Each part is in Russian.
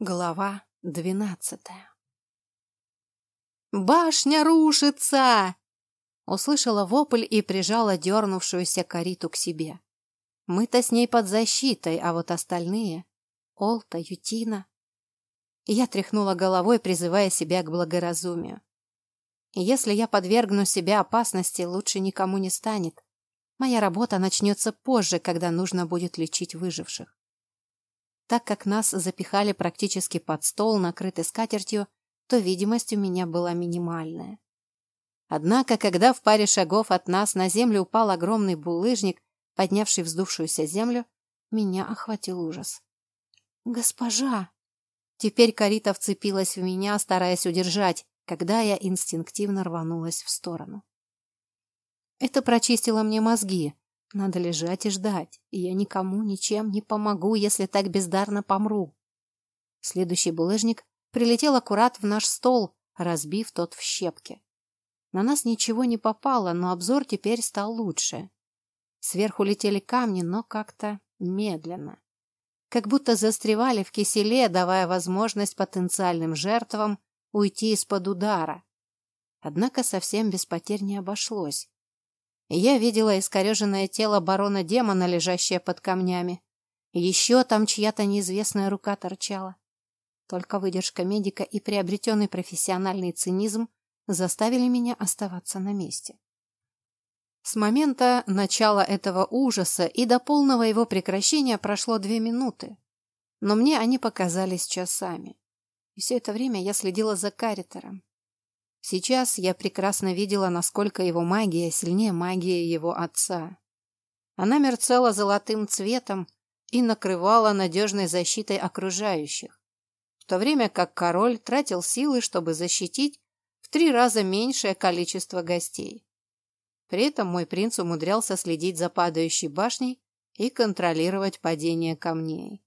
Глава двенадцатая «Башня рушится!» Услышала вопль и прижала дернувшуюся кориту к себе. Мы-то с ней под защитой, а вот остальные — Олта, Ютина. Я тряхнула головой, призывая себя к благоразумию. Если я подвергну себя опасности, лучше никому не станет. Моя работа начнется позже, когда нужно будет лечить выживших. Так как нас запихали практически под стол, накрытый скатертью, то видимость у меня была минимальная. Однако, когда в паре шагов от нас на землю упал огромный булыжник, поднявший вздувшуюся землю, меня охватил ужас. «Госпожа!» Теперь Карита вцепилась в меня, стараясь удержать, когда я инстинктивно рванулась в сторону. Это прочистило мне мозги, надо лежать и ждать, и я никому ничем не помогу, если так бездарно помру. Следующий булыжник прилетел аккурат в наш стол, разбив тот в щепки. На нас ничего не попало, но обзор теперь стал лучше. Сверху летели камни, но как-то медленно. Как будто застревали в киселе, давая возможность потенциальным жертвам уйти из-под удара. Однако совсем без потерь не обошлось. Я видела искореженное тело барона-демона, лежащее под камнями. Еще там чья-то неизвестная рука торчала. Только выдержка медика и приобретенный профессиональный цинизм заставили меня оставаться на месте. С момента начала этого ужаса и до полного его прекращения прошло две минуты, но мне они показались часами. И все это время я следила за Каритером, Сейчас я прекрасно видела, насколько его магия сильнее магии его отца. Она мерцала золотым цветом и накрывала надежной защитой окружающих, в то время как король тратил силы, чтобы защитить в три раза меньшее количество гостей. При этом мой принц умудрялся следить за падающей башней и контролировать падение камней.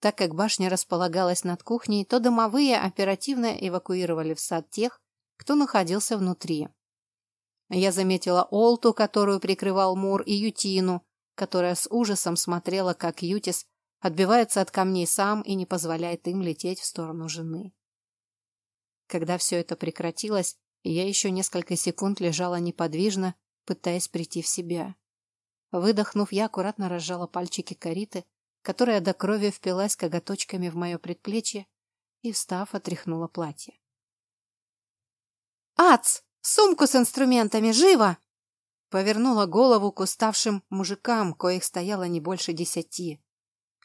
Так как башня располагалась над кухней, то домовые оперативно эвакуировали в сад тех, кто находился внутри. Я заметила Олту, которую прикрывал Мур, и Ютину, которая с ужасом смотрела, как Ютис отбивается от камней сам и не позволяет им лететь в сторону жены. Когда все это прекратилось, я еще несколько секунд лежала неподвижно, пытаясь прийти в себя. Выдохнув, я аккуратно разжала пальчики кориты, которая до крови впилась коготочками в мое предплечье, и, встав, отряхнула платье. «Ац! Сумку с инструментами! Живо!» Повернула голову к уставшим мужикам, коих стояло не больше десяти.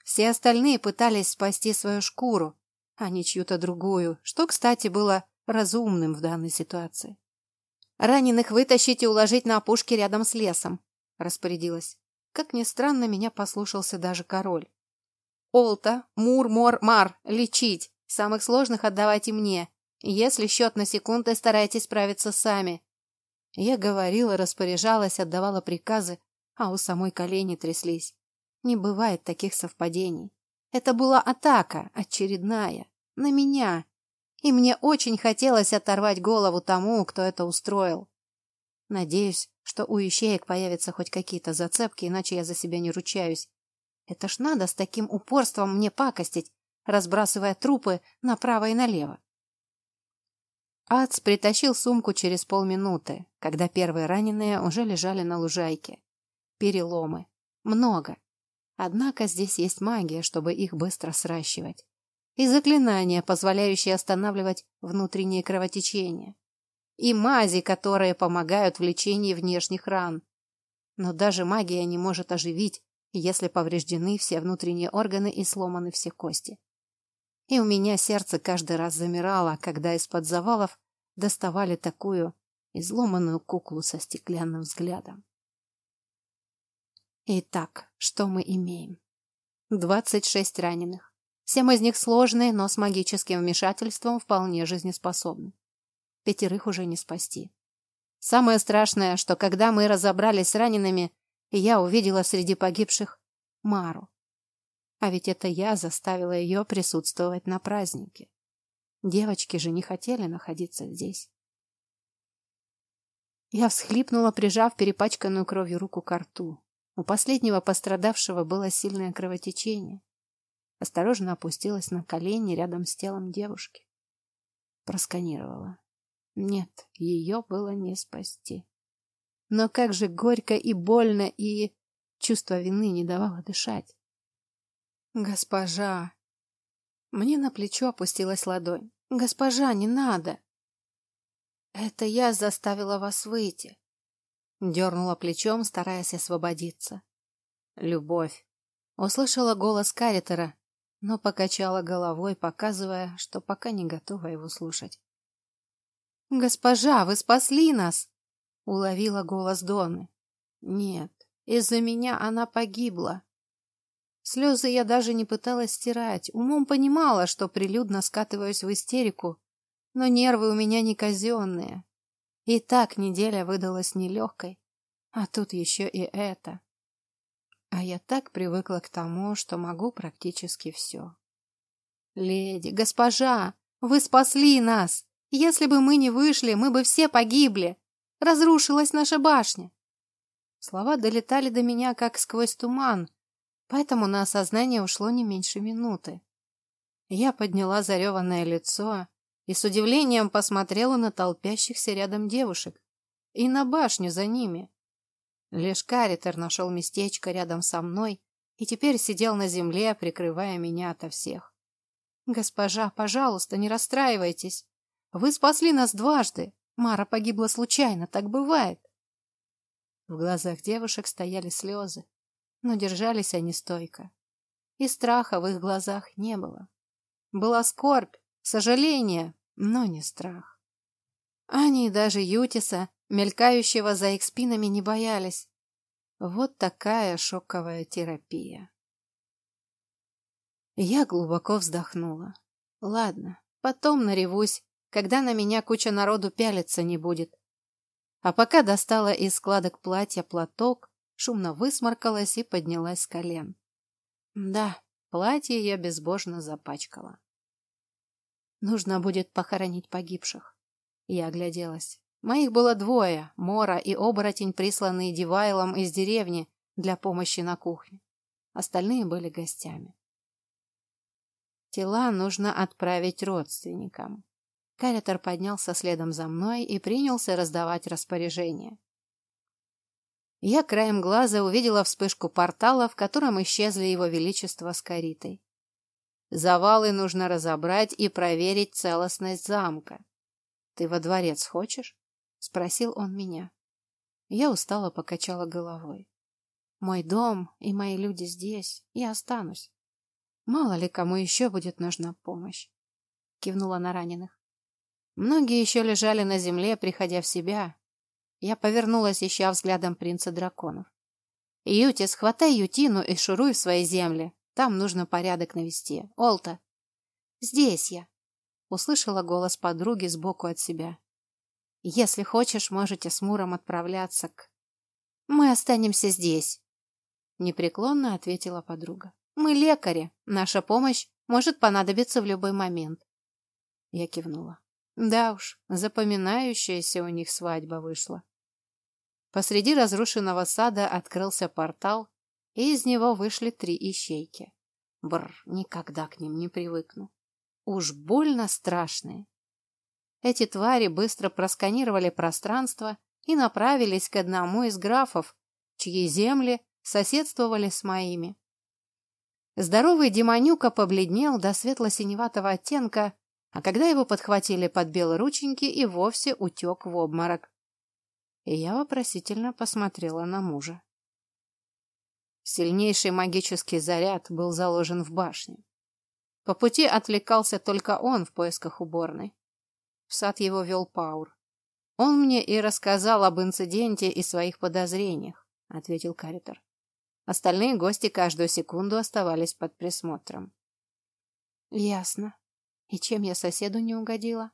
Все остальные пытались спасти свою шкуру, а не чью-то другую, что, кстати, было разумным в данной ситуации. «Раненых вытащить и уложить на опушке рядом с лесом», — распорядилась. Как ни странно, меня послушался даже король. «Олта, Мур, Мор, Мар, лечить! Самых сложных отдавайте мне. Если счет на секунды, старайтесь справиться сами. Я говорила, распоряжалась, отдавала приказы, а у самой колени тряслись. Не бывает таких совпадений. Это была атака, очередная, на меня. И мне очень хотелось оторвать голову тому, кто это устроил. Надеюсь, что у ищеек появятся хоть какие-то зацепки, иначе я за себя не ручаюсь. Это ж надо с таким упорством мне пакостить, разбрасывая трупы направо и налево. Ац притащил сумку через полминуты, когда первые раненые уже лежали на лужайке. Переломы. Много. Однако здесь есть магия, чтобы их быстро сращивать. И заклинания, позволяющие останавливать внутренние кровотечения. И мази, которые помогают в лечении внешних ран. Но даже магия не может оживить, если повреждены все внутренние органы и сломаны все кости и у меня сердце каждый раз замирало, когда из-под завалов доставали такую изломанную куклу со стеклянным взглядом. Итак, что мы имеем? Двадцать шесть раненых. Семь из них сложные, но с магическим вмешательством вполне жизнеспособны. Пятерых уже не спасти. Самое страшное, что когда мы разобрались с ранеными, я увидела среди погибших Мару. А ведь это я заставила ее присутствовать на празднике. Девочки же не хотели находиться здесь. Я всхлипнула, прижав перепачканную кровью руку к рту. У последнего пострадавшего было сильное кровотечение. Осторожно опустилась на колени рядом с телом девушки. Просканировала. Нет, ее было не спасти. Но как же горько и больно, и чувство вины не давало дышать. «Госпожа!» Мне на плечо опустилась ладонь. «Госпожа, не надо!» «Это я заставила вас выйти!» Дернула плечом, стараясь освободиться. «Любовь!» Услышала голос Каритера, но покачала головой, показывая, что пока не готова его слушать. «Госпожа, вы спасли нас!» — уловила голос Доны. «Нет, из-за меня она погибла». Слезы я даже не пыталась стирать, умом понимала, что прилюдно скатываюсь в истерику, но нервы у меня не казенные. И так неделя выдалась нелегкой, а тут еще и это. А я так привыкла к тому, что могу практически все. «Леди, госпожа, вы спасли нас! Если бы мы не вышли, мы бы все погибли! Разрушилась наша башня!» Слова долетали до меня, как сквозь туман, поэтому на осознание ушло не меньше минуты. Я подняла зареванное лицо и с удивлением посмотрела на толпящихся рядом девушек и на башню за ними. Лишь Каритер нашел местечко рядом со мной и теперь сидел на земле, прикрывая меня ото всех. «Госпожа, пожалуйста, не расстраивайтесь. Вы спасли нас дважды. Мара погибла случайно, так бывает». В глазах девушек стояли слезы, но держались они стойко. И страха в их глазах не было. Была скорбь, сожаление, но не страх. Они даже Ютиса мелькающего за их спинами, не боялись. Вот такая шоковая терапия. Я глубоко вздохнула. Ладно, потом наревусь, когда на меня куча народу пялиться не будет. А пока достала из складок платья платок, шумно высморкалась и поднялась с колен. Да, платье я безбожно запачкала. Нужно будет похоронить погибших. Я огляделась. Моих было двое, Мора и оборотень, присланные Дивайлом из деревни для помощи на кухне. Остальные были гостями. Тела нужно отправить родственникам. Каритер поднялся следом за мной и принялся раздавать распоряжения. Я краем глаза увидела вспышку портала, в котором исчезли его величество с каритой. Завалы нужно разобрать и проверить целостность замка. Ты во дворец хочешь? — спросил он меня. Я устало покачала головой. «Мой дом и мои люди здесь. Я останусь. Мало ли кому еще будет нужна помощь», — кивнула на раненых. Многие еще лежали на земле, приходя в себя. Я повернулась, ища взглядом принца драконов. «Ютис, хватай Ютину и шуруй в свои земли. Там нужно порядок навести. Олта!» «Здесь я!» — услышала голос подруги сбоку от себя. Если хочешь, можете с Муром отправляться к... Мы останемся здесь, непреклонно ответила подруга. Мы лекари. Наша помощь может понадобиться в любой момент. Я кивнула. Да уж, запоминающаяся у них свадьба вышла. Посреди разрушенного сада открылся портал, и из него вышли три ищейки. Бр, никогда к ним не привыкну. Уж больно страшные. Эти твари быстро просканировали пространство и направились к одному из графов, чьи земли соседствовали с моими. Здоровый демонюка побледнел до светло-синеватого оттенка, а когда его подхватили под белые рученьки и вовсе утек в обморок. И я вопросительно посмотрела на мужа. Сильнейший магический заряд был заложен в башне. По пути отвлекался только он в поисках уборной. В сад его вел Паур. Он мне и рассказал об инциденте и своих подозрениях, ответил Каритер. Остальные гости каждую секунду оставались под присмотром. Ясно. И чем я соседу не угодила?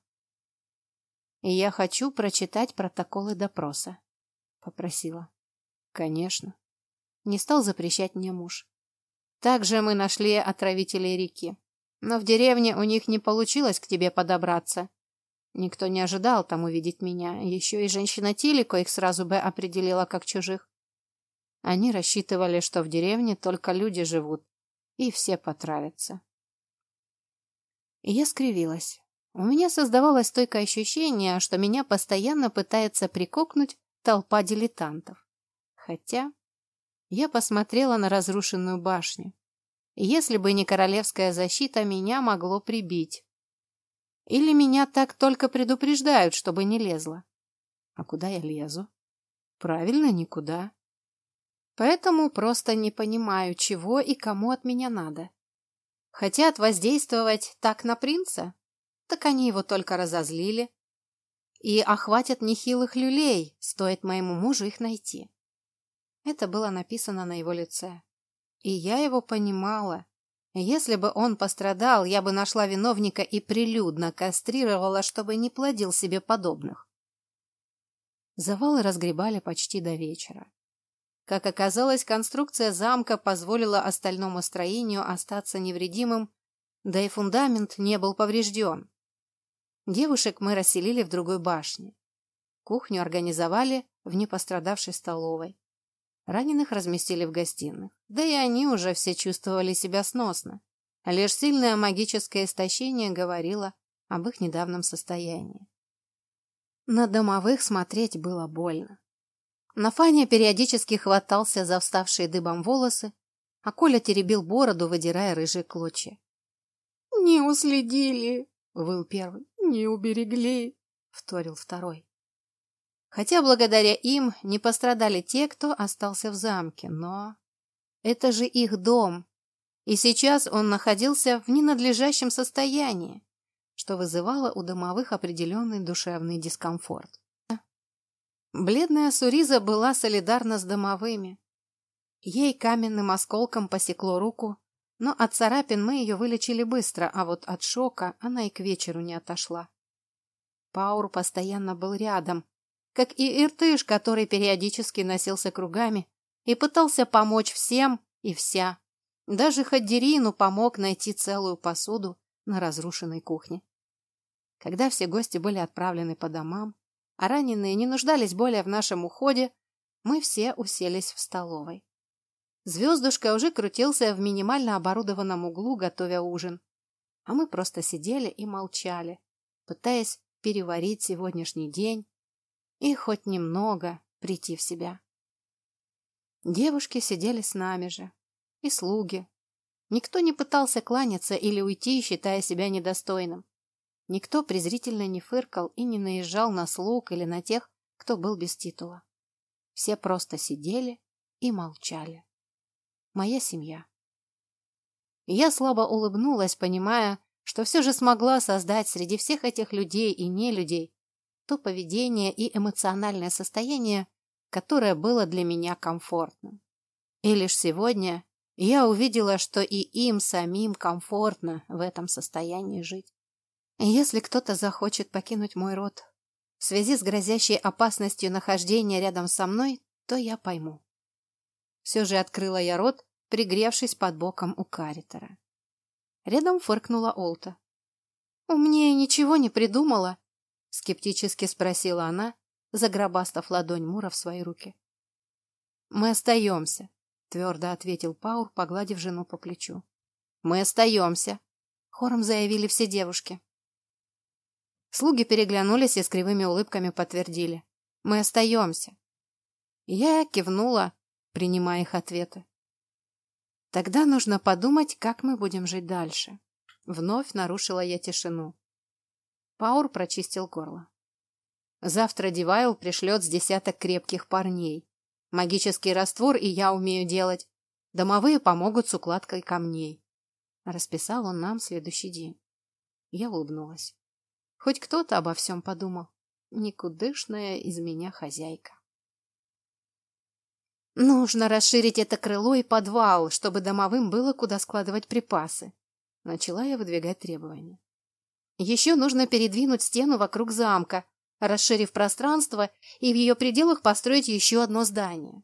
Я хочу прочитать протоколы допроса, попросила. Конечно. Не стал запрещать мне муж. Также мы нашли отравителей реки. Но в деревне у них не получилось к тебе подобраться. Никто не ожидал там увидеть меня. Еще и женщина Тилико их сразу бы определила как чужих. Они рассчитывали, что в деревне только люди живут, и все потравятся. И я скривилась. У меня создавалось стойкое ощущение, что меня постоянно пытается прикокнуть толпа дилетантов. Хотя я посмотрела на разрушенную башню. Если бы не королевская защита, меня могло прибить. Или меня так только предупреждают, чтобы не лезла. А куда я лезу? Правильно, никуда. Поэтому просто не понимаю, чего и кому от меня надо. Хотят воздействовать так на принца? Так они его только разозлили. И охватят нехилых люлей, стоит моему мужу их найти. Это было написано на его лице. И я его понимала. Если бы он пострадал, я бы нашла виновника и прилюдно кастрировала, чтобы не плодил себе подобных. Завалы разгребали почти до вечера. Как оказалось, конструкция замка позволила остальному строению остаться невредимым, да и фундамент не был поврежден. Девушек мы расселили в другой башне. Кухню организовали в непострадавшей столовой. Раненых разместили в гостиных. Да и они уже все чувствовали себя сносно. Лишь сильное магическое истощение говорило об их недавнем состоянии. На домовых смотреть было больно. Нафаня периодически хватался за вставшие дыбом волосы, а Коля теребил бороду, выдирая рыжие клочья. «Не уследили!» — выл первый. «Не уберегли!» — вторил второй. Хотя благодаря им не пострадали те, кто остался в замке, но... Это же их дом, и сейчас он находился в ненадлежащем состоянии, что вызывало у домовых определенный душевный дискомфорт. Бледная Суриза была солидарна с домовыми. Ей каменным осколком посекло руку, но от царапин мы ее вылечили быстро, а вот от шока она и к вечеру не отошла. Паур постоянно был рядом, как и Иртыш, который периодически носился кругами и пытался помочь всем и вся. Даже Хаддерину помог найти целую посуду на разрушенной кухне. Когда все гости были отправлены по домам, а раненые не нуждались более в нашем уходе, мы все уселись в столовой. Звездушка уже крутился в минимально оборудованном углу, готовя ужин. А мы просто сидели и молчали, пытаясь переварить сегодняшний день и хоть немного прийти в себя. Девушки сидели с нами же, и слуги. Никто не пытался кланяться или уйти, считая себя недостойным. Никто презрительно не фыркал и не наезжал на слуг или на тех, кто был без титула. Все просто сидели и молчали. Моя семья. Я слабо улыбнулась, понимая, что все же смогла создать среди всех этих людей и нелюдей то поведение и эмоциональное состояние, которое было для меня комфортным. И лишь сегодня я увидела, что и им самим комфортно в этом состоянии жить. Если кто-то захочет покинуть мой род в связи с грозящей опасностью нахождения рядом со мной, то я пойму. Все же открыла я рот, пригревшись под боком у каритера. Рядом фыркнула Олта. «Умнее ничего не придумала?» — скептически спросила она, загробастав ладонь Мура в свои руки. «Мы остаемся», — твердо ответил Паур, погладив жену по плечу. «Мы остаемся», — хором заявили все девушки. Слуги переглянулись и с кривыми улыбками подтвердили. «Мы остаемся». Я кивнула, принимая их ответы. Тогда нужно подумать, как мы будем жить дальше. Вновь нарушила я тишину. Паур прочистил горло. Завтра Дивайл пришлет с десяток крепких парней. Магический раствор и я умею делать. Домовые помогут с укладкой камней. Расписал он нам следующий день. Я улыбнулась. Хоть кто-то обо всем подумал. Никудышная из меня хозяйка. Нужно расширить это крыло и подвал, чтобы домовым было куда складывать припасы. Начала я выдвигать требования. Еще нужно передвинуть стену вокруг замка, расширив пространство и в ее пределах построить еще одно здание.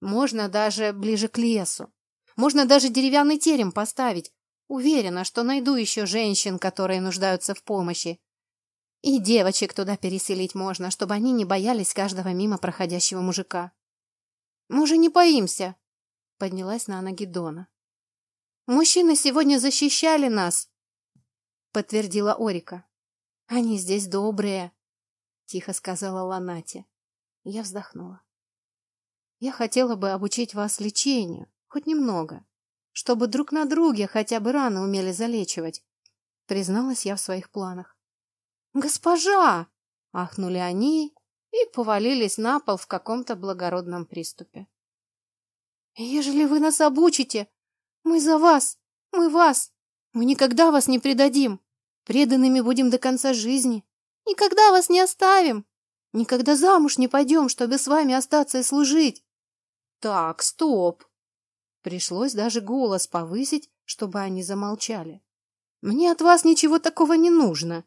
Можно даже ближе к лесу. Можно даже деревянный терем поставить. Уверена, что найду еще женщин, которые нуждаются в помощи, и девочек туда переселить можно, чтобы они не боялись каждого мимо проходящего мужика. Мы же не боимся, поднялась на ноги Дона. Мужчины сегодня защищали нас, подтвердила Орика. Они здесь добрые, тихо сказала Ланати. Я вздохнула. Я хотела бы обучить вас лечению, хоть немного, чтобы друг на друге хотя бы раны умели залечивать, призналась я в своих планах. Госпожа! ахнули они и повалились на пол в каком-то благородном приступе. Ежели вы нас обучите, мы за вас, мы вас, мы никогда вас не предадим, преданными будем до конца жизни, никогда вас не оставим, никогда замуж не пойдем, чтобы с вами остаться и служить. Так, стоп. Пришлось даже голос повысить, чтобы они замолчали. Мне от вас ничего такого не нужно.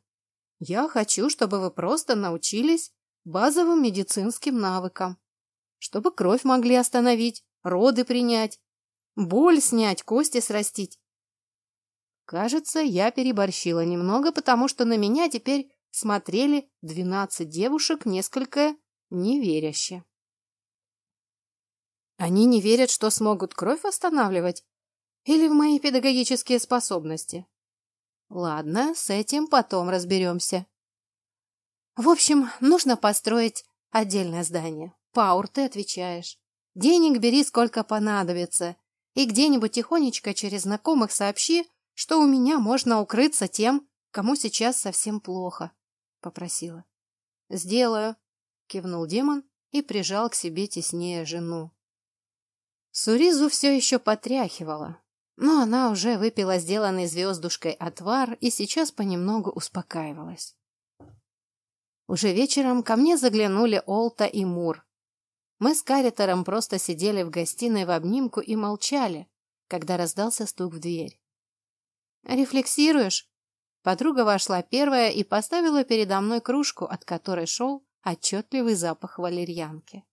Я хочу, чтобы вы просто научились базовым медицинским навыкам, чтобы кровь могли остановить, роды принять, боль снять, кости срастить. Кажется, я переборщила немного, потому что на меня теперь смотрели двенадцать девушек несколько неверяще. Они не верят, что смогут кровь останавливать? Или в мои педагогические способности? Ладно, с этим потом разберемся. В общем, нужно построить отдельное здание. Паур, ты отвечаешь. Денег бери сколько понадобится, и где-нибудь тихонечко через знакомых сообщи, что у меня можно укрыться тем, кому сейчас совсем плохо, — попросила. — Сделаю, — кивнул демон и прижал к себе теснее жену. Суризу все еще потряхивала, но она уже выпила сделанный звездушкой отвар и сейчас понемногу успокаивалась. Уже вечером ко мне заглянули Олта и Мур, мы с Каритером просто сидели в гостиной в обнимку и молчали, когда раздался стук в дверь. «Рефлексируешь?» Подруга вошла первая и поставила передо мной кружку, от которой шел отчетливый запах валерьянки.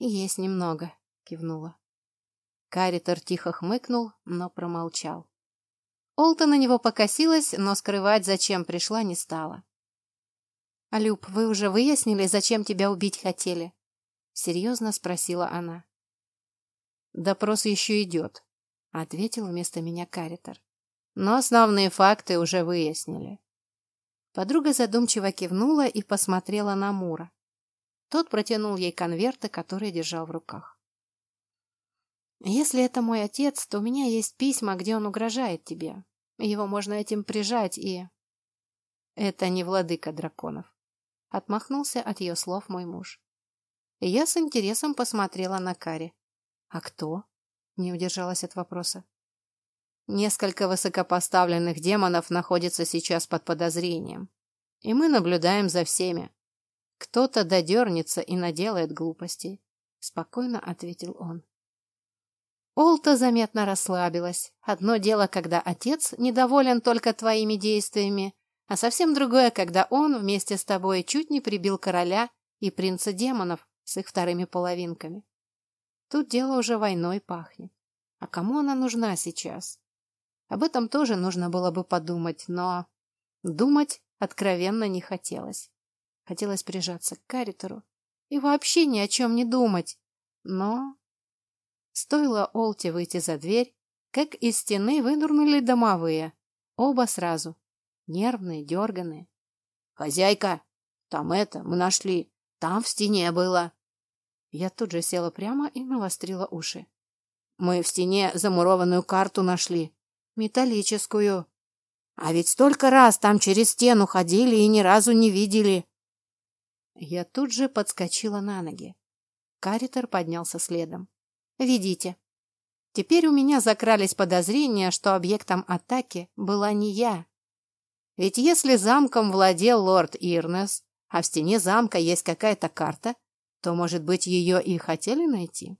«Есть немного», — кивнула. Каритер тихо хмыкнул, но промолчал. Олта на него покосилась, но скрывать, зачем пришла, не стала. «Люб, вы уже выяснили, зачем тебя убить хотели?» Серьезно спросила она. Допрос еще идет, ответил вместо меня Каритер. Но основные факты уже выяснили. Подруга задумчиво кивнула и посмотрела на Мура. Тот протянул ей конверты, которые держал в руках. «Если это мой отец, то у меня есть письма, где он угрожает тебе. Его можно этим прижать и...» «Это не владыка драконов», — отмахнулся от ее слов мой муж. Я с интересом посмотрела на Кари. «А кто?» — не удержалась от вопроса. «Несколько высокопоставленных демонов находится сейчас под подозрением, и мы наблюдаем за всеми. Кто-то додернется и наделает глупостей», — спокойно ответил он. Олта заметно расслабилась. Одно дело, когда отец недоволен только твоими действиями, а совсем другое, когда он вместе с тобой чуть не прибил короля и принца демонов, с их вторыми половинками. Тут дело уже войной пахнет. А кому она нужна сейчас? Об этом тоже нужно было бы подумать, но думать откровенно не хотелось. Хотелось прижаться к Каритеру и вообще ни о чем не думать. Но стоило Олте выйти за дверь, как из стены вынурнули домовые. Оба сразу. Нервные, дерганые. «Хозяйка, там это, мы нашли. Там в стене было. Я тут же села прямо и навострила уши. Мы в стене замурованную карту нашли. Металлическую. А ведь столько раз там через стену ходили и ни разу не видели. Я тут же подскочила на ноги. Каритер поднялся следом. «Ведите». Теперь у меня закрались подозрения, что объектом атаки была не я. Ведь если замком владел лорд Ирнес, а в стене замка есть какая-то карта, то, может быть, ее и хотели найти?